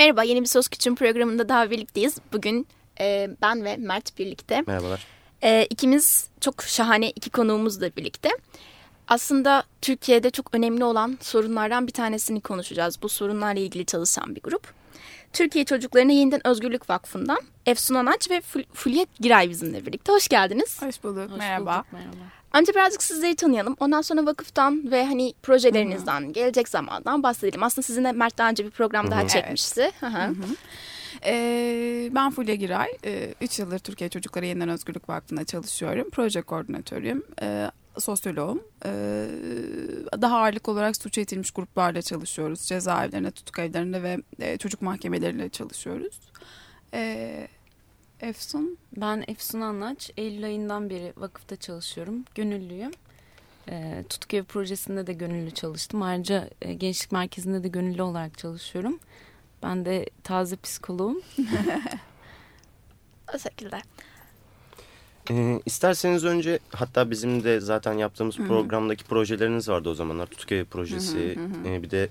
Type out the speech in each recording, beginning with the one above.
Merhaba, yeni bir Söz Küçüğün programında daha birlikteyiz. Bugün e, ben ve Mert birlikte. Merhabalar. E, ikimiz çok şahane iki konuğumuzla birlikte. Aslında Türkiye'de çok önemli olan sorunlardan bir tanesini konuşacağız. Bu sorunlarla ilgili çalışan bir grup. Türkiye Çocuklarına Yeniden Özgürlük Vakfı'ndan Efsun Anaç ve Ful Fulya Giray bizimle birlikte. Hoş geldiniz. Hoş bulduk. Hoş merhaba. Bulduk, merhaba. Önce birazcık sizleri tanıyalım. Ondan sonra vakıftan ve hani projelerinizden, Hı-hı. gelecek zamandan bahsedelim. Aslında sizinle Mert daha önce bir program Hı-hı. daha çekmişti. Evet. Ee, ben Fulya Giray. 3 ee, yıldır Türkiye Çocukları Yeniden Özgürlük Vakfı'nda çalışıyorum. Proje koordinatörüyüm. Ee, sosyoloğum. Ee, daha ağırlık olarak suç etilmiş gruplarla çalışıyoruz. Cezaevlerinde, tutuk evlerinde ve e, çocuk mahkemeleriyle çalışıyoruz. Ee, Efsun? Ben Efsun Anlaç. Eylül ayından beri vakıfta çalışıyorum. Gönüllüyüm. E, Tutuk Evi projesinde de gönüllü çalıştım. Ayrıca e, Gençlik Merkezi'nde de gönüllü olarak çalışıyorum. Ben de taze psikoloğum. o şekilde. Ee, isterseniz önce hatta bizim de zaten yaptığımız Hı -hı. programdaki projeleriniz vardı o zamanlar. Tutuk Evi projesi Hı -hı. E, bir de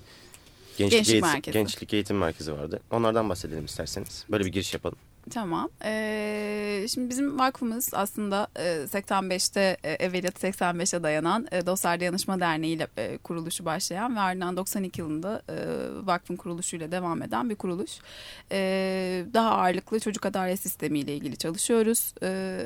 Gençlik, Gençlik, Eğitim, Merkezi. Gençlik Eğitim Merkezi vardı. Onlardan bahsedelim isterseniz. Böyle bir giriş yapalım. Tamam. Ee, şimdi bizim vakfımız aslında e, 85'te e, evveliyatı 85'e dayanan e, Dostlar Dayanışma Derneği ile e, kuruluşu başlayan ve ardından 92 yılında e, vakfın kuruluşuyla devam eden bir kuruluş. E, daha ağırlıklı çocuk adalet sistemi ile ilgili çalışıyoruz. E,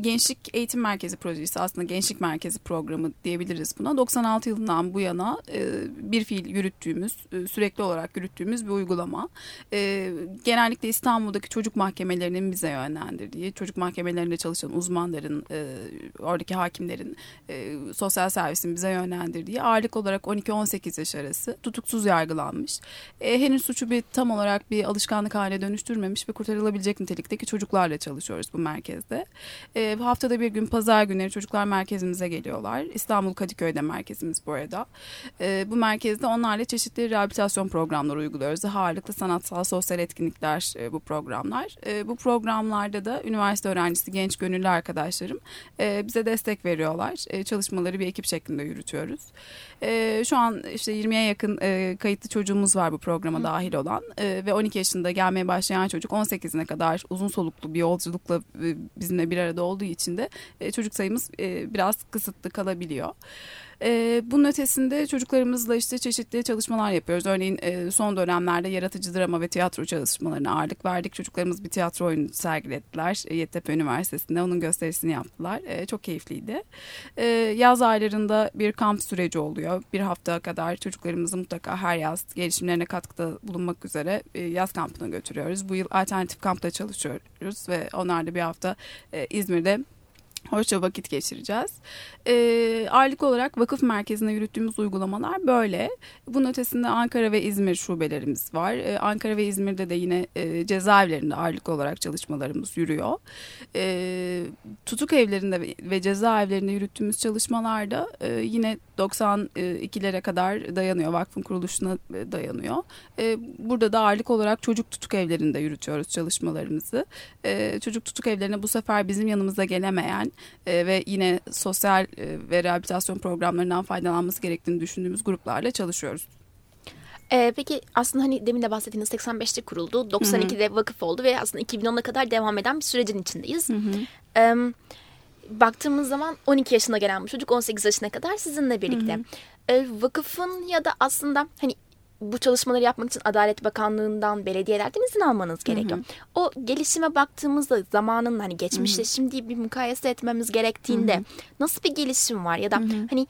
Gençlik Eğitim Merkezi projesi aslında Gençlik Merkezi programı diyebiliriz buna. 96 yılından bu yana e, bir fiil yürüttüğümüz, e, sürekli olarak yürüttüğümüz bir uygulama. E, genellikle İstanbul'daki çocuk mahkemelerinin bize yönlendirdiği, çocuk mahkemelerinde çalışan uzmanların, e, oradaki hakimlerin, e, sosyal servisin bize yönlendirdiği ağırlık olarak 12-18 yaş arası tutuksuz yargılanmış. E, henüz suçu bir tam olarak bir alışkanlık haline dönüştürmemiş ve kurtarılabilecek nitelikteki çocuklarla çalışıyoruz bu merkezde. E, haftada bir gün pazar günleri çocuklar merkezimize geliyorlar. İstanbul Kadıköy'de merkezimiz bu arada. E, bu merkezde onlarla çeşitli rehabilitasyon programları uyguluyoruz. Ağırlıklı sanatsal, sosyal etkinlikler e, bu programlar. E, bu programlarda da üniversite öğrencisi genç gönüllü arkadaşlarım e, bize destek veriyorlar. E, çalışmaları bir ekip şeklinde yürütüyoruz. E, şu an işte 20'ye yakın e, kayıtlı çocuğumuz var bu programa Hı. dahil olan e, ve 12 yaşında gelmeye başlayan çocuk 18'ine kadar uzun soluklu bir yolculukla e, bizimle bir arada olduğu için de e, çocuk sayımız e, biraz kısıtlı kalabiliyor. E, bunun ötesinde çocuklarımızla işte çeşitli çalışmalar yapıyoruz. Örneğin e, son dönemlerde yaratıcı drama ve tiyatro çalışmalarına ağırlık verdik. Çocuklarımız bir tiyatro oyunu sergilediler. E, Yeditepe Üniversitesi'nde onun gösterisini yaptılar. E, çok keyifliydi. E, yaz aylarında bir kamp süreci oluyor. Bir hafta kadar çocuklarımızı mutlaka her yaz gelişimlerine katkıda bulunmak üzere e, yaz kampına götürüyoruz. Bu yıl alternatif kampta çalışıyoruz ve onlarla bir hafta e, İzmir'de hoşça vakit geçireceğiz. E, ağırlık olarak vakıf merkezinde yürüttüğümüz uygulamalar böyle. Bunun ötesinde Ankara ve İzmir şubelerimiz var. E, Ankara ve İzmir'de de yine e, cezaevlerinde ağırlık olarak çalışmalarımız yürüyor. E, tutuk evlerinde ve cezaevlerinde yürüttüğümüz çalışmalarda e, yine 92'lere kadar dayanıyor. Vakfın kuruluşuna e, dayanıyor. E, burada da ağırlık olarak çocuk tutuk evlerinde yürütüyoruz çalışmalarımızı. E, çocuk tutuk evlerine bu sefer bizim yanımıza gelemeyen ve yine sosyal ve rehabilitasyon programlarından faydalanması gerektiğini düşündüğümüz gruplarla çalışıyoruz. Ee, peki aslında hani demin de bahsettiğiniz 85'te kuruldu. 92'de Hı-hı. vakıf oldu ve aslında 2010'a kadar devam eden bir sürecin içindeyiz. Hı hı. Ee, baktığımız zaman 12 yaşına gelen bu çocuk 18 yaşına kadar sizinle birlikte. Hı hı. Ee, vakıfın ya da aslında hani bu çalışmaları yapmak için Adalet Bakanlığı'ndan, belediyelerden izin almanız gerekiyor. Hı hı. O gelişime baktığımızda zamanın hani geçmişle şimdi bir mukayese etmemiz gerektiğinde hı hı. nasıl bir gelişim var ya da hı hı. hani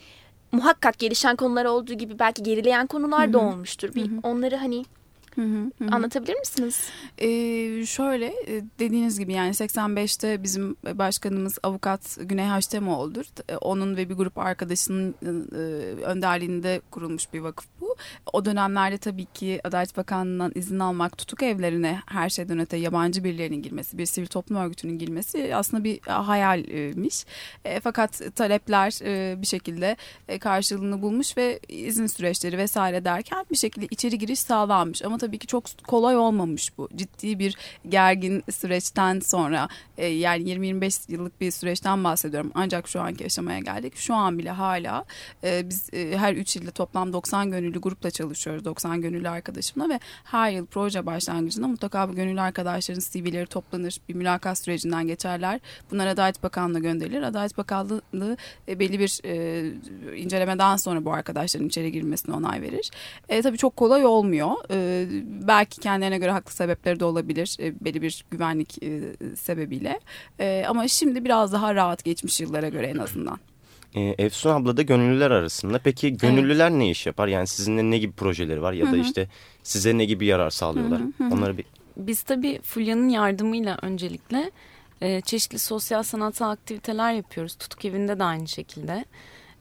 muhakkak gelişen konular olduğu gibi belki gerileyen konular hı hı. da olmuştur. Bir hı hı. onları hani Hı hı, hı. Anlatabilir misiniz? Ee, şöyle e, dediğiniz gibi yani 85'te bizim başkanımız avukat Güney Haştemoğlu'dur. E, onun ve bir grup arkadaşının e, önderliğinde kurulmuş bir vakıf bu. O dönemlerde tabii ki Adalet Bakanlığı'ndan izin almak, tutuk evlerine her şeyden öte yabancı birilerinin girmesi, bir sivil toplum örgütünün girmesi aslında bir hayalmiş. E, fakat talepler e, bir şekilde karşılığını bulmuş ve izin süreçleri vesaire derken bir şekilde içeri giriş sağlanmış. Ama tabii ki çok kolay olmamış bu. Ciddi bir gergin süreçten sonra e, yani 20-25 yıllık bir süreçten bahsediyorum. Ancak şu anki aşamaya geldik. Şu an bile hala e, biz e, her 3 yılda toplam 90 gönüllü grupla çalışıyoruz. 90 gönüllü arkadaşımla ve her yıl proje başlangıcında mutlaka bu gönüllü arkadaşların CV'leri toplanır. Bir mülakat sürecinden geçerler. Bunlar Adalet Bakanlığı'na gönderilir. Adalet Bakanlığı e, belli bir e, incelemeden sonra bu arkadaşların içeri girmesine onay verir. E, tabii çok kolay olmuyor. E, belki kendilerine göre haklı sebepleri de olabilir. E, belli bir güvenlik e, sebebiyle. E, ama şimdi biraz daha rahat geçmiş yıllara göre en azından. E, Efsun abla da gönüllüler arasında. Peki gönüllüler evet. ne iş yapar? Yani sizinle ne gibi projeleri var ya Hı -hı. da işte size ne gibi yarar sağlıyorlar? Hı -hı. Onları bir biz tabii Fulya'nın yardımıyla öncelikle e, çeşitli sosyal sanatsal aktiviteler yapıyoruz. Tutuk evinde de aynı şekilde.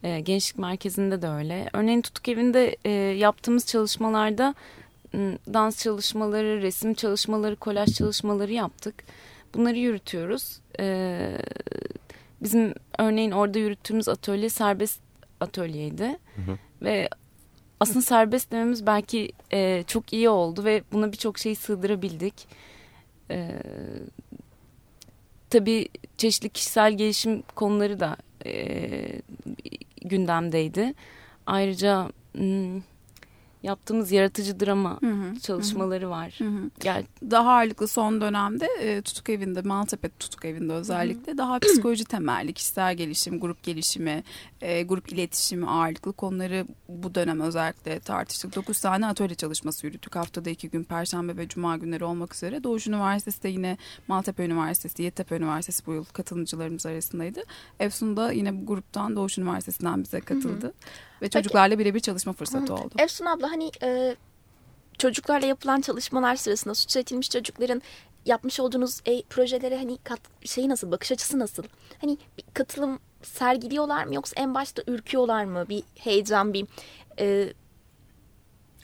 E, gençlik merkezinde de öyle. Örneğin Tutuk evinde e, yaptığımız çalışmalarda dans çalışmaları, resim çalışmaları, kolaj çalışmaları yaptık. Bunları yürütüyoruz. E, bizim örneğin orada yürüttüğümüz atölye serbest atölyeydi. Hı hı. Ve aslında serbest dememiz belki e, çok iyi oldu ve buna birçok şeyi sığdırabildik. E, tabii çeşitli kişisel gelişim konuları da e, gündemdeydi. Ayrıca hmm, yaptığımız yaratıcı drama hı hı, çalışmaları hı. var. Hı hı. Gel. Daha ağırlıklı son dönemde e, Tutuk Evi'nde, Maltepe Tutuk Evi'nde özellikle hı hı. daha psikoloji temelli, kişisel gelişim, grup gelişimi, e, grup iletişimi ağırlıklı konuları bu dönem özellikle tartıştık. 9 tane atölye çalışması yürüttük. Haftada iki gün Perşembe ve Cuma günleri olmak üzere. Doğuş Üniversitesi de yine Maltepe Üniversitesi, Yeditepe Üniversitesi bu yıl katılımcılarımız arasındaydı. Efsun da yine bu gruptan Doğuş Üniversitesi'nden bize katıldı. Hı hı. Ve çocuklarla birebir çalışma fırsatı oldu. Efsun abla hani e, çocuklarla yapılan çalışmalar sırasında suç üretilmiş çocukların yapmış olduğunuz e, projelere hani kat, şeyi nasıl bakış açısı nasıl? Hani bir katılım sergiliyorlar mı yoksa en başta ürküyorlar mı? Bir heyecan, bir e,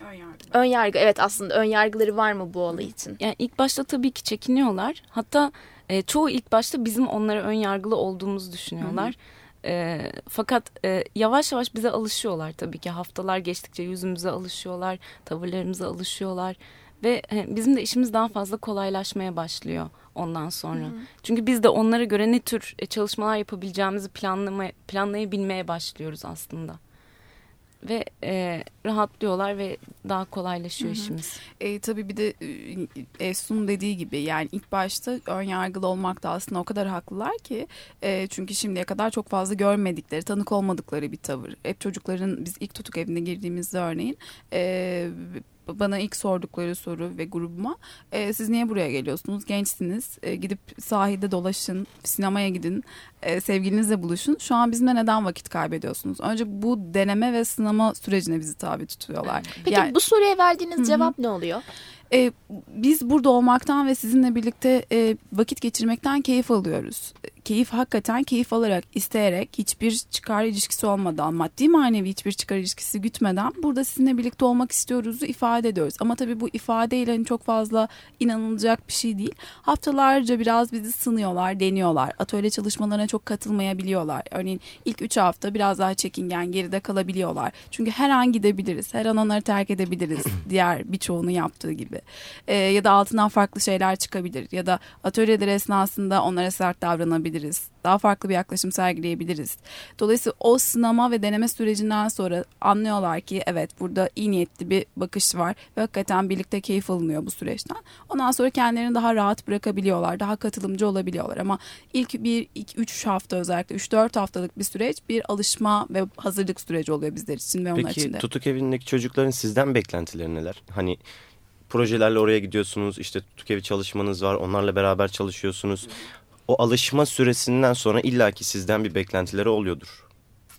Ön yargı. Ön yargı evet aslında ön yargıları var mı bu olay için? Yani ilk başta tabii ki çekiniyorlar. Hatta e, çoğu ilk başta bizim onlara ön yargılı olduğumuzu düşünüyorlar. Hı hı. E, fakat e, yavaş yavaş bize alışıyorlar tabii ki. Haftalar geçtikçe yüzümüze alışıyorlar, tavırlarımıza alışıyorlar. Ve e, bizim de işimiz daha fazla kolaylaşmaya başlıyor ondan sonra. Hı hı. Çünkü biz de onlara göre ne tür e, çalışmalar yapabileceğimizi planlama, planlayabilmeye başlıyoruz aslında ve e, rahatlıyorlar ve daha kolaylaşıyor Hı-hı. işimiz. E, tabii bir de e, Efsun dediği gibi yani ilk başta ön yargılı olmakta aslında o kadar haklılar ki e, çünkü şimdiye kadar çok fazla görmedikleri, tanık olmadıkları bir tavır. Hep çocukların biz ilk tutuk evine girdiğimizde örneğin e, bana ilk sordukları soru ve grubuma e, siz niye buraya geliyorsunuz? Gençsiniz. E, gidip sahilde dolaşın, sinemaya gidin, e, sevgilinizle buluşun. Şu an bizimle neden vakit kaybediyorsunuz? Önce bu deneme ve sınama sürecine bizi tabi tutuyorlar. Peki yani, bu soruya verdiğiniz Hı-hı. cevap ne oluyor? E, biz burada olmaktan ve sizinle birlikte e, vakit geçirmekten keyif alıyoruz keyif hakikaten keyif alarak, isteyerek, hiçbir çıkar ilişkisi olmadan, maddi manevi hiçbir çıkar ilişkisi gütmeden burada sizinle birlikte olmak istiyoruzu ifade ediyoruz. Ama tabii bu ifadeyle hani çok fazla inanılacak bir şey değil. Haftalarca biraz bizi sınıyorlar, deniyorlar. Atölye çalışmalarına çok katılmayabiliyorlar. Örneğin ilk üç hafta biraz daha çekingen, geride kalabiliyorlar. Çünkü her an gidebiliriz, her an onları terk edebiliriz. diğer birçoğunu yaptığı gibi. Ee, ya da altından farklı şeyler çıkabilir. Ya da atölyeler esnasında onlara sert davranabilir yapabiliriz. Daha farklı bir yaklaşım sergileyebiliriz. Dolayısıyla o sınama ve deneme sürecinden sonra anlıyorlar ki evet burada iyi niyetli bir bakış var ve hakikaten birlikte keyif alınıyor bu süreçten. Ondan sonra kendilerini daha rahat bırakabiliyorlar, daha katılımcı olabiliyorlar ama ilk bir, iki, üç hafta özellikle üç dört haftalık bir süreç bir alışma ve hazırlık süreci oluyor bizler için ve onlar için de. Peki tutuk evindeki çocukların sizden beklentileri neler? Hani projelerle oraya gidiyorsunuz işte tutuk evi çalışmanız var onlarla beraber çalışıyorsunuz o alışma süresinden sonra illaki sizden bir beklentileri oluyordur.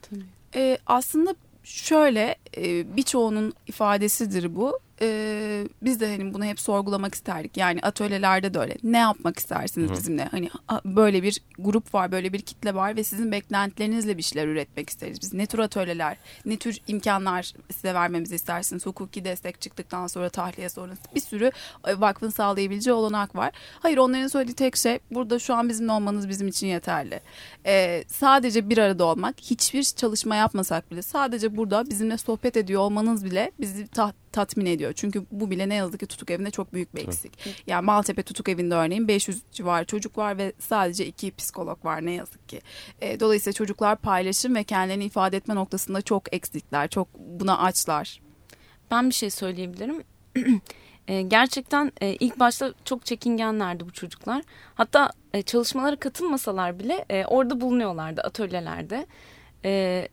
Tabii. Ee, aslında şöyle e, birçoğunun ifadesidir bu e, biz de hani bunu hep sorgulamak isterdik. Yani atölyelerde de öyle. Ne yapmak istersiniz Hı. bizimle? Hani böyle bir grup var, böyle bir kitle var ve sizin beklentilerinizle bir şeyler üretmek isteriz. Biz ne tür atölyeler, ne tür imkanlar size vermemizi istersiniz? Hukuki destek çıktıktan sonra tahliye sonrası bir sürü e, vakfın sağlayabileceği olanak var. Hayır onların söylediği tek şey burada şu an bizimle olmanız bizim için yeterli. Ee, sadece bir arada olmak, hiçbir çalışma yapmasak bile sadece burada bizimle sohbet ediyor olmanız bile bizi taht tatmin ediyor. Çünkü bu bile ne yazık ki tutuk evinde çok büyük bir eksik. Yani Maltepe tutuk evinde örneğin 500 civar çocuk var ve sadece iki psikolog var ne yazık ki. E, dolayısıyla çocuklar paylaşım ve kendilerini ifade etme noktasında çok eksikler, çok buna açlar. Ben bir şey söyleyebilirim. E, gerçekten e, ilk başta çok çekingenlerdi bu çocuklar. Hatta e, çalışmalara katılmasalar bile e, orada bulunuyorlardı atölyelerde. E,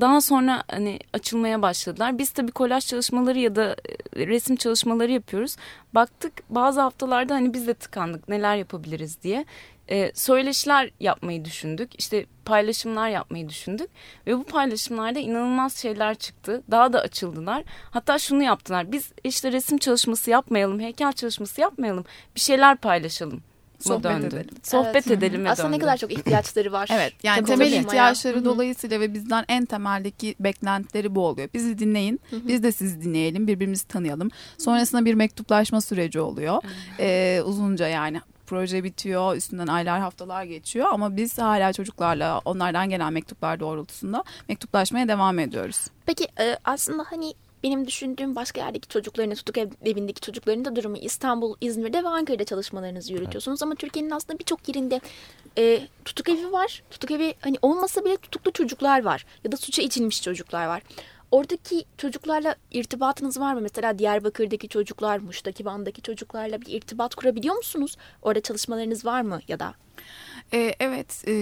daha sonra hani açılmaya başladılar. Biz tabii kolaj çalışmaları ya da e, resim çalışmaları yapıyoruz. Baktık bazı haftalarda hani biz de tıkandık neler yapabiliriz diye. E, söyleşiler yapmayı düşündük. İşte paylaşımlar yapmayı düşündük. Ve bu paylaşımlarda inanılmaz şeyler çıktı. Daha da açıldılar. Hatta şunu yaptılar. Biz işte resim çalışması yapmayalım, heykel çalışması yapmayalım. Bir şeyler paylaşalım sohbet döndü. edelim. Sohbet evet. edelim Aslında döndü. ne kadar çok ihtiyaçları var. evet yani Tabii temel ihtiyaçları dolayısıyla ve bizden en temeldeki beklentileri bu oluyor. Bizi dinleyin, biz de sizi dinleyelim, birbirimizi tanıyalım. Sonrasında bir mektuplaşma süreci oluyor. Ee, uzunca yani proje bitiyor, üstünden aylar haftalar geçiyor ama biz hala çocuklarla onlardan gelen mektuplar doğrultusunda mektuplaşmaya devam ediyoruz. Peki e, aslında hani benim düşündüğüm başka yerdeki çocukların, tutuk ev, evindeki çocukların da durumu İstanbul, İzmir'de ve Ankara'da çalışmalarınızı yürütüyorsunuz. Evet. Ama Türkiye'nin aslında birçok yerinde e, tutuk evi var. Tutuk evi hani olmasa bile tutuklu çocuklar var. Ya da suça içilmiş çocuklar var. Oradaki çocuklarla irtibatınız var mı? Mesela Diyarbakır'daki çocuklar, Muş'taki Van'daki çocuklarla bir irtibat kurabiliyor musunuz? Orada çalışmalarınız var mı ya da? E, evet e,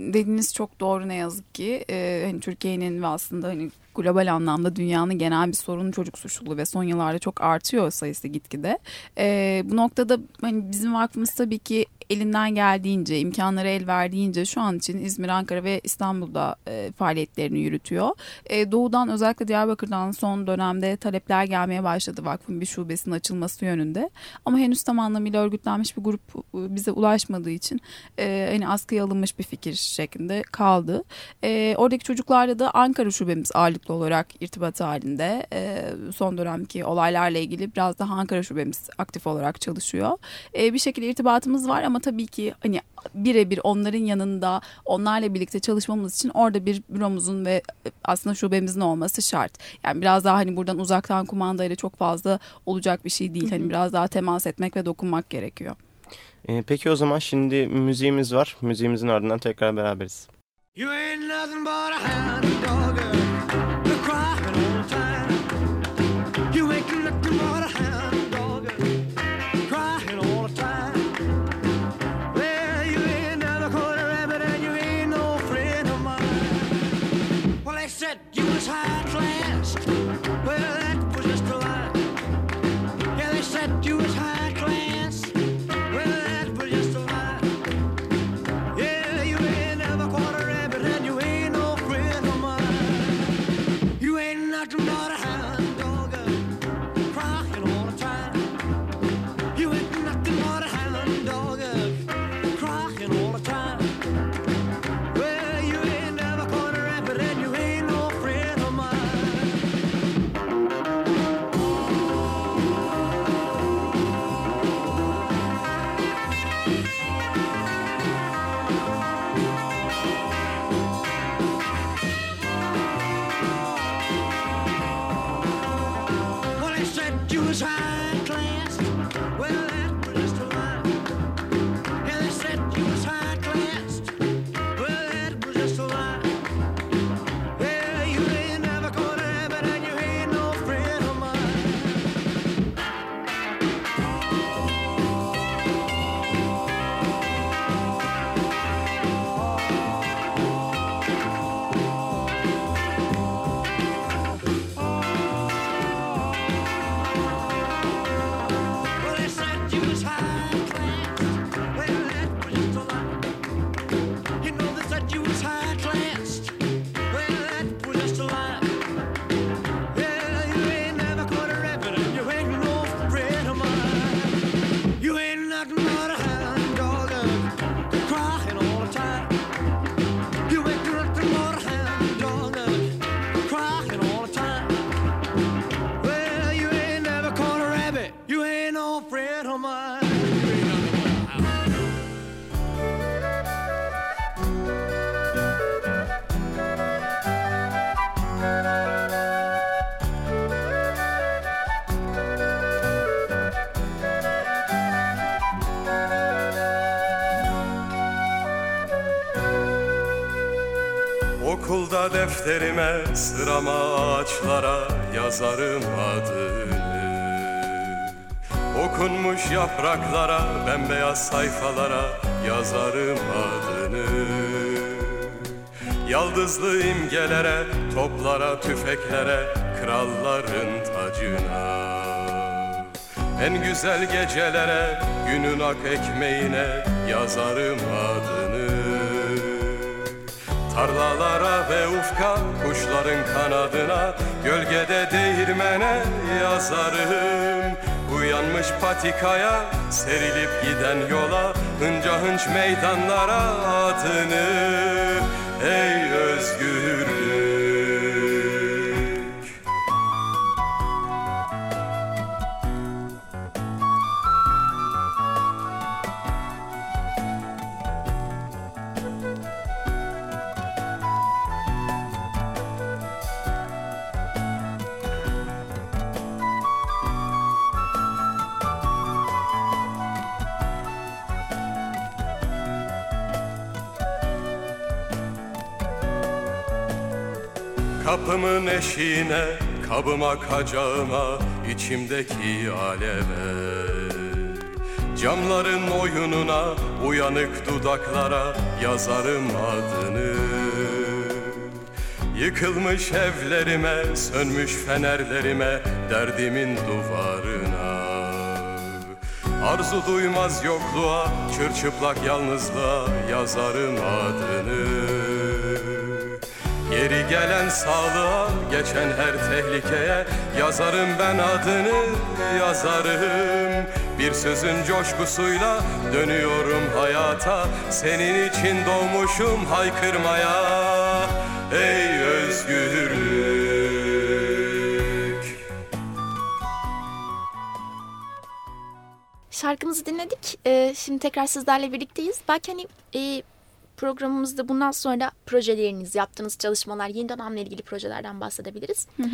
dediğiniz çok doğru ne yazık ki. E, hani Türkiye'nin ve aslında hani global anlamda dünyanın genel bir sorunu çocuk suçluluğu ve son yıllarda çok artıyor sayısı gitgide. E, bu noktada hani bizim vakfımız tabii ki elinden geldiğince, imkanları el verdiğince şu an için İzmir, Ankara ve İstanbul'da e, faaliyetlerini yürütüyor. E, doğudan özellikle Diyarbakır'dan son dönemde talepler gelmeye başladı vakfın bir şubesinin açılması yönünde. Ama henüz tam anlamıyla örgütlenmiş bir grup e, bize ulaşmadığı için e, hani askıya alınmış bir fikir şeklinde kaldı. E, oradaki çocuklarla da Ankara şubemiz ağırlıklı olarak irtibat halinde. E, son dönemki olaylarla ilgili biraz daha Ankara şubemiz aktif olarak çalışıyor. E, bir şekilde irtibatımız var ama tabii ki hani birebir onların yanında onlarla birlikte çalışmamız için orada bir büromuzun ve aslında şubemizin olması şart. Yani biraz daha hani buradan uzaktan kumandayla çok fazla olacak bir şey değil. Hani biraz daha temas etmek ve dokunmak gerekiyor. Ee, peki o zaman şimdi müziğimiz var. Müziğimizin ardından tekrar beraberiz. You ain't nothing but a hound dog, Okulda defterime sırama ağaçlara yazarım adını. Okunmuş yapraklara bembeyaz sayfalara yazarım adını. Yaldızlı imgelere, toplara, tüfeklere, kralların tacına. En güzel gecelere, günün ak ekmeğine yazarım adını Tarlalara ve ufka, kuşların kanadına, gölgede değirmene yazarım. Uyanmış patikaya, serilip giden yola, hınca hınç meydanlara adını. Ey özgürlük Kapımın eşiğine, kabıma kacağıma, içimdeki aleve Camların oyununa, uyanık dudaklara yazarım adını. Yıkılmış evlerime, sönmüş fenerlerime, derdimin duvarına. Arzu duymaz yokluğa, çırçıplak yalnızlığa yazarım adını Geri gelen sağlığa, geçen her tehlikeye. Yazarım ben adını, yazarım. Bir sözün coşkusuyla dönüyorum hayata. Senin için doğmuşum haykırmaya. Ey özgürlük. Şarkımızı dinledik. Ee, şimdi tekrar sizlerle birlikteyiz. Belki hani e, programımızda bundan sonra projeleriniz, yaptığınız çalışmalar, yeni dönemle ilgili projelerden bahsedebiliriz. Hı hı.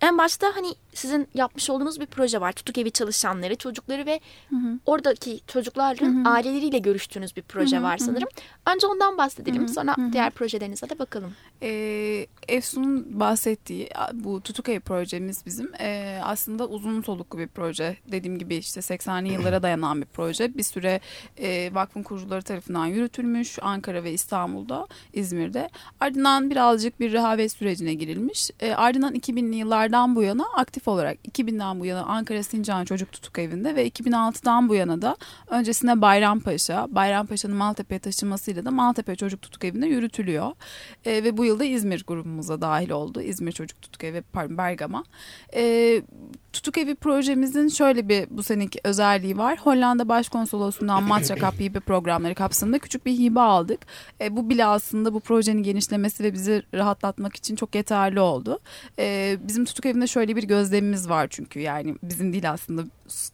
En başta hani sizin yapmış olduğunuz bir proje var. Tutuk evi çalışanları, çocukları ve hı hı. oradaki çocukların hı hı. aileleriyle görüştüğünüz bir proje hı hı. var sanırım. Önce ondan bahsedelim. Hı hı. Sonra hı hı. diğer projelerinize de bakalım. Ee, Efsun'un bahsettiği bu Tutuk ev projemiz bizim e, aslında uzun soluklu bir proje. Dediğim gibi işte 80'li yıllara dayanan bir proje. Bir süre e, vakfın kurucuları tarafından yürütülmüş Ankara ve İstanbul'da, İzmir'de. Ardından birazcık bir rehavet sürecine girilmiş. E, ardından 2000'li yıllar yıllardan bu yana aktif olarak 2000'den bu yana Ankara Sincan Çocuk Tutuk Evi'nde ve 2006'dan bu yana da öncesinde Bayrampaşa, Bayrampaşa'nın Maltepe'ye taşınmasıyla da Maltepe Çocuk Tutuk Evi'nde yürütülüyor. E, ve bu yılda İzmir grubumuza dahil oldu. İzmir Çocuk Tutuk Evi, pardon Bergama. E, Tutuk Evi projemizin şöyle bir bu seneki özelliği var. Hollanda Başkonsolosluğundan Maçra Hibe programları kapsamında küçük bir hibe aldık. E, bu bile aslında bu projenin genişlemesi ve bizi rahatlatmak için çok yeterli oldu. E, bizim Tutuk Evi'nde şöyle bir gözlemimiz var çünkü yani bizim değil aslında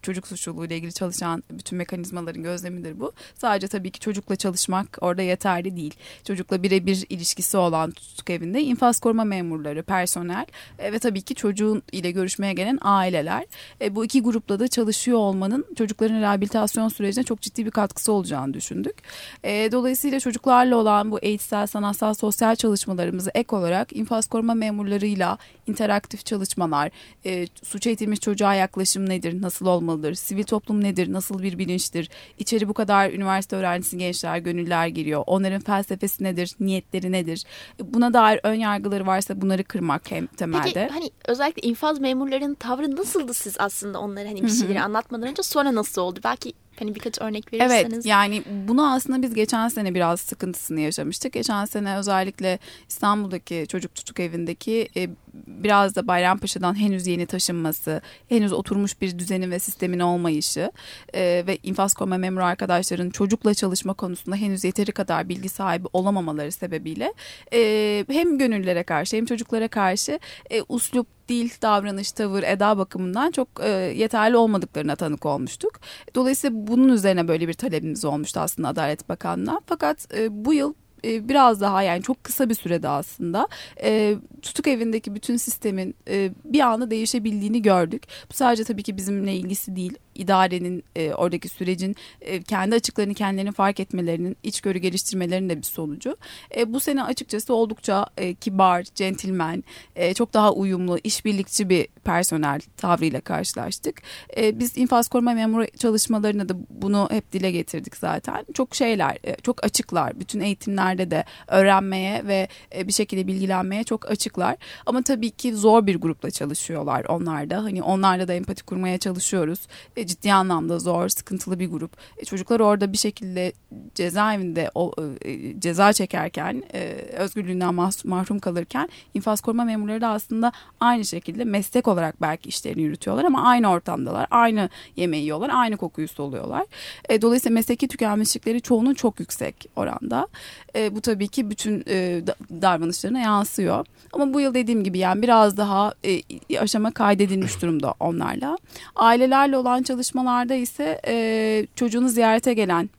çocuk suçluluğu ile ilgili çalışan bütün mekanizmaların gözlemidir bu. Sadece tabii ki çocukla çalışmak orada yeterli değil. Çocukla birebir ilişkisi olan tutuk evinde infaz koruma memurları, personel e, ve tabii ki çocuğun ile görüşmeye gelen aileler. E, bu iki grupla da çalışıyor olmanın çocukların rehabilitasyon sürecine çok ciddi bir katkısı olacağını düşündük. E, dolayısıyla çocuklarla olan bu eğitsel, sanatsal, sosyal çalışmalarımızı ek olarak infaz koruma memurlarıyla interaktif çalışmalar, e, suç eğitilmiş çocuğa yaklaşım nedir, nasıl olmalıdır, sivil toplum nedir, nasıl bir bilinçtir, içeri bu kadar üniversite öğrencisi gençler, gönüller giriyor, onların felsefesi nedir, niyetleri nedir, buna dair ön yargıları varsa bunları kırmak hem temelde. Peki hani özellikle infaz memurlarının tavrı nasıldı siz aslında onları hani bir şeyleri anlatmadan önce sonra nasıl oldu? Belki Hani birkaç örnek verirseniz. Evet yani bunu aslında biz geçen sene biraz sıkıntısını yaşamıştık. Geçen sene özellikle İstanbul'daki çocuk tutuk evindeki e, biraz da Bayrampaşa'dan henüz yeni taşınması, henüz oturmuş bir düzenin ve sistemin olmayışı e, ve infaz koruma memur arkadaşların çocukla çalışma konusunda henüz yeteri kadar bilgi sahibi olamamaları sebebiyle e, hem gönüllere karşı hem çocuklara karşı e, uslup dil, davranış, tavır, eda bakımından çok e, yeterli olmadıklarına tanık olmuştuk. Dolayısıyla bunun üzerine böyle bir talebimiz olmuştu aslında Adalet Bakanlığı'na. Fakat e, bu yıl e, biraz daha yani çok kısa bir sürede aslında e, tutuk evindeki bütün sistemin e, bir anda değişebildiğini gördük. Bu sadece tabii ki bizimle ilgisi değil idarenin e, oradaki sürecin e, kendi açıklarını kendilerini fark etmelerinin içgörü geliştirmelerinin de bir sonucu. E, bu sene açıkçası oldukça e, kibar, centilmen, e, çok daha uyumlu, işbirlikçi bir personel tavrıyla karşılaştık. E, biz infaz koruma memuru çalışmalarında da bunu hep dile getirdik zaten. Çok şeyler, e, çok açıklar. Bütün eğitimlerde de öğrenmeye ve e, bir şekilde bilgilenmeye çok açıklar. Ama tabii ki zor bir grupla çalışıyorlar onlar da. Hani onlarla da empati kurmaya çalışıyoruz. E, ciddi anlamda zor, sıkıntılı bir grup. E, çocuklar orada bir şekilde cezaevinde o, e, ceza çekerken, e, özgürlüğünden mahrum kalırken infaz koruma memurları da aslında aynı şekilde meslek olarak belki işlerini yürütüyorlar ama aynı ortamdalar, aynı yemeği yiyorlar, aynı kokuyu soluyorlar. E, dolayısıyla mesleki tükenmişlikleri çoğunun çok yüksek oranda. E, bu tabii ki bütün e, davranışlarına yansıyor. Ama bu yıl dediğim gibi yani biraz daha e, aşama kaydedilmiş durumda onlarla. Ailelerle olan çalışmalarda ise e, çocuğunu ziyarete gelen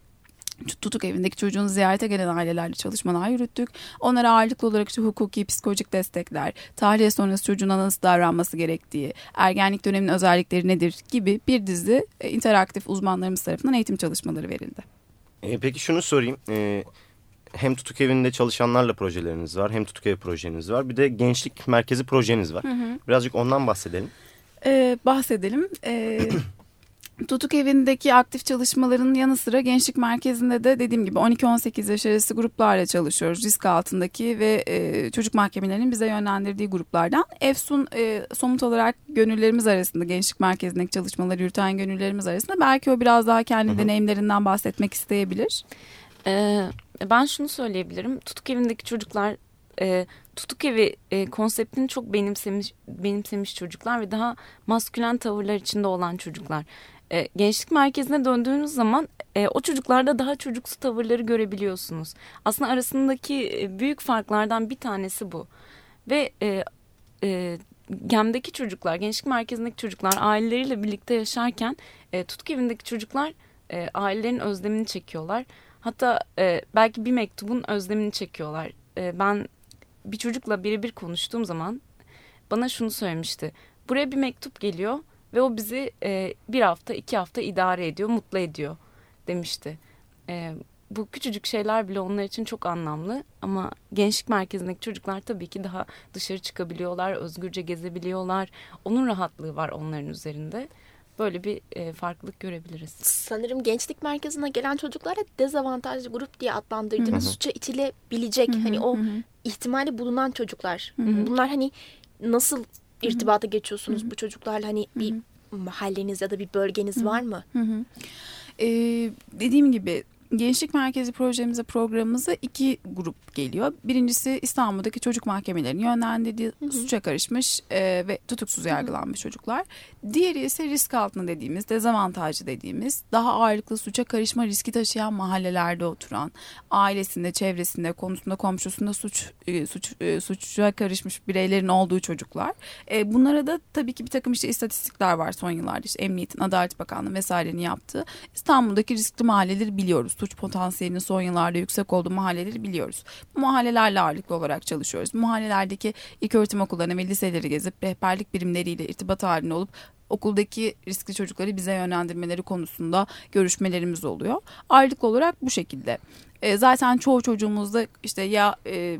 tutuk evindeki çocuğunu ziyarete gelen ailelerle çalışmalar yürüttük. Onlara ağırlıklı olarak işte hukuki, psikolojik destekler, tahliye sonrası çocuğuna nasıl davranması gerektiği, ergenlik döneminin özellikleri nedir gibi bir dizi e, interaktif uzmanlarımız tarafından eğitim çalışmaları verildi. E, peki şunu sorayım. E, hem tutuk evinde çalışanlarla projeleriniz var, hem tutuk ev projeniz var. Bir de gençlik merkezi projeniz var. Hı hı. Birazcık ondan bahsedelim. Ee, bahsedelim. Ee, Tutuk evindeki aktif çalışmaların yanı sıra gençlik merkezinde de dediğim gibi 12-18 yaş arası gruplarla çalışıyoruz. Risk altındaki ve e, çocuk mahkemelerinin bize yönlendirdiği gruplardan. Efsun e, somut olarak gönüllerimiz arasında gençlik merkezindeki çalışmaları yürüten gönüllerimiz arasında belki o biraz daha kendi Hı -hı. deneyimlerinden bahsetmek isteyebilir. Ee, ben şunu söyleyebilirim. Tutuk evindeki çocuklar e, tutuk evi e, konseptini çok benimsemiş benimsemiş çocuklar ve daha maskülen tavırlar içinde olan çocuklar. E, gençlik merkezine döndüğünüz zaman e, o çocuklarda daha çocuksu tavırları görebiliyorsunuz. Aslında arasındaki e, büyük farklardan bir tanesi bu. Ve e, e, GEM'deki çocuklar, gençlik merkezindeki çocuklar aileleriyle birlikte yaşarken e, tutku evindeki çocuklar e, ailelerin özlemini çekiyorlar. Hatta e, belki bir mektubun özlemini çekiyorlar. E, ben bir çocukla birebir konuştuğum zaman bana şunu söylemişti. Buraya bir mektup geliyor ve o bizi e, bir hafta iki hafta idare ediyor, mutlu ediyor demişti. E, bu küçücük şeyler bile onlar için çok anlamlı ama gençlik merkezindeki çocuklar tabii ki daha dışarı çıkabiliyorlar, özgürce gezebiliyorlar. Onun rahatlığı var onların üzerinde. Böyle bir e, farklılık görebiliriz. Sanırım gençlik merkezine gelen çocuklara dezavantajlı grup diye adlandırdığımız suça itilebilecek hani o ihtimali bulunan çocuklar. Bunlar hani nasıl irtibata geçiyorsunuz Hı-hı. bu çocuklarla? Hani bir Hı-hı. mahalleniz ya da bir bölgeniz Hı-hı. var mı? Hı-hı. Ee, dediğim gibi Gençlik Merkezi projemize programımıza iki grup geliyor. Birincisi İstanbul'daki çocuk mahkemelerinin yönlendirdiği hı hı. suça karışmış e, ve tutuksuz yargılanmış hı hı. çocuklar. Diğeri ise risk altında dediğimiz, dezavantajlı dediğimiz, daha ağırlıklı suça karışma riski taşıyan mahallelerde oturan, ailesinde, çevresinde, konusunda, komşusunda suç e, suç e, suça karışmış bireylerin olduğu çocuklar. E, bunlara da tabii ki bir takım işte istatistikler var son yıllarda. İşte Emniyetin, Adalet Bakanlığı vesairenin yaptığı. İstanbul'daki riskli mahalleleri biliyoruz suç potansiyelinin son yıllarda yüksek olduğu mahalleleri biliyoruz. Bu mahallelerle ağırlıklı olarak çalışıyoruz. Bu mahallelerdeki ilk öğretim okullarını ve liseleri gezip rehberlik birimleriyle irtibat halinde olup okuldaki riskli çocukları bize yönlendirmeleri konusunda görüşmelerimiz oluyor. Ağırlıklı olarak bu şekilde. E, zaten çoğu çocuğumuzda işte ya e,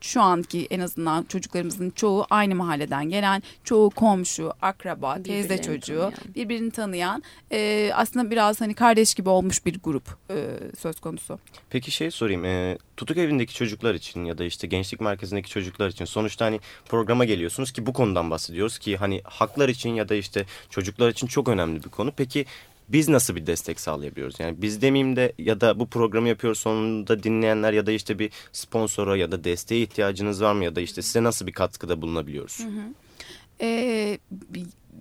şu anki en azından çocuklarımızın çoğu aynı mahalleden gelen, çoğu komşu, akraba, teyze çocuğu, tanıyan. birbirini tanıyan e, aslında biraz hani kardeş gibi olmuş bir grup e, söz konusu. Peki şey sorayım, e, tutuk evindeki çocuklar için ya da işte gençlik merkezindeki çocuklar için sonuçta hani programa geliyorsunuz ki bu konudan bahsediyoruz ki hani haklar için ya da işte çocuklar için çok önemli bir konu. Peki biz nasıl bir destek sağlayabiliyoruz? Yani biz demeyeyim de ya da bu programı yapıyoruz sonunda dinleyenler ya da işte bir sponsora ya da desteğe ihtiyacınız var mı ya da işte size nasıl bir katkıda bulunabiliyoruz? Hı hı. Ee,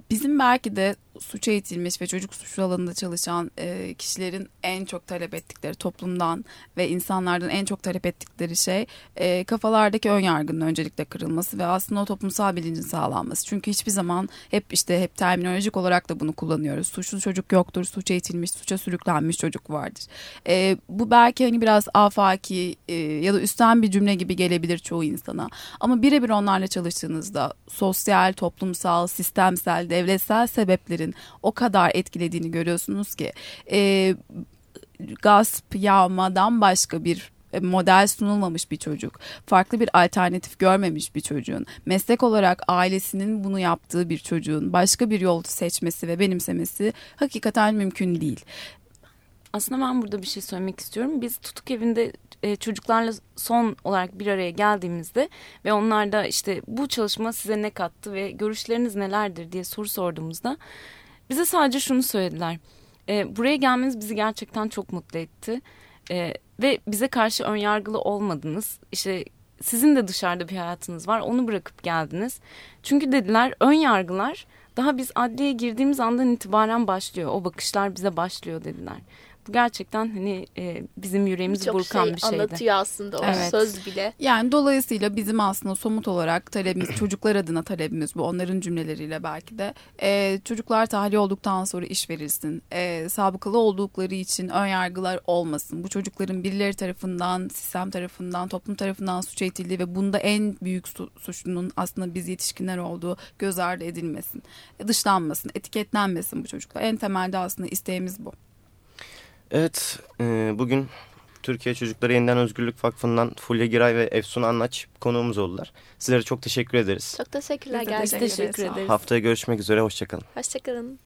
bizim belki de suça itilmiş ve çocuk suçlu alanında çalışan e, kişilerin en çok talep ettikleri toplumdan ve insanlardan en çok talep ettikleri şey e, kafalardaki ön yargının öncelikle kırılması ve aslında o toplumsal bilincin sağlanması. Çünkü hiçbir zaman hep işte hep terminolojik olarak da bunu kullanıyoruz. Suçlu çocuk yoktur, suça itilmiş, suça sürüklenmiş çocuk vardır. E, bu belki hani biraz afaki e, ya da üstten bir cümle gibi gelebilir çoğu insana. Ama birebir onlarla çalıştığınızda sosyal, toplumsal, sistemsel devletsel, devletsel sebeplerin o kadar etkilediğini görüyorsunuz ki e, gasp, yağmadan başka bir e, model sunulmamış bir çocuk, farklı bir alternatif görmemiş bir çocuğun, meslek olarak ailesinin bunu yaptığı bir çocuğun başka bir yol seçmesi ve benimsemesi hakikaten mümkün değil. Aslında ben burada bir şey söylemek istiyorum. Biz tutuk evinde e, çocuklarla son olarak bir araya geldiğimizde ve onlar da işte bu çalışma size ne kattı ve görüşleriniz nelerdir diye soru sorduğumuzda bize sadece şunu söylediler. E, buraya gelmeniz bizi gerçekten çok mutlu etti. E, ve bize karşı önyargılı olmadınız. İşte sizin de dışarıda bir hayatınız var onu bırakıp geldiniz. Çünkü dediler ön yargılar daha biz adliyeye girdiğimiz andan itibaren başlıyor. O bakışlar bize başlıyor dediler. Bu gerçekten hani e, bizim yüreğimizi burkan şey bir şeydi. anlatıyor aslında o evet. söz bile. Yani dolayısıyla bizim aslında somut olarak talebimiz çocuklar adına talebimiz bu onların cümleleriyle belki de e, çocuklar tahliye olduktan sonra iş verilsin. E, sabıkalı oldukları için ön yargılar olmasın. Bu çocukların birileri tarafından, sistem tarafından, toplum tarafından suç edildiği ve bunda en büyük su, suçlunun aslında biz yetişkinler olduğu göz ardı edilmesin. E, dışlanmasın, etiketlenmesin bu çocuklar. En temelde aslında isteğimiz bu. Evet, e, bugün Türkiye Çocukları Yeniden Özgürlük Vakfı'ndan Fulya Giray ve Efsun Anlaç konuğumuz oldular. Sizlere çok teşekkür ederiz. Çok teşekkürler. Biz teşekkür ederiz. Haftaya görüşmek üzere, hoşçakalın. Hoşçakalın.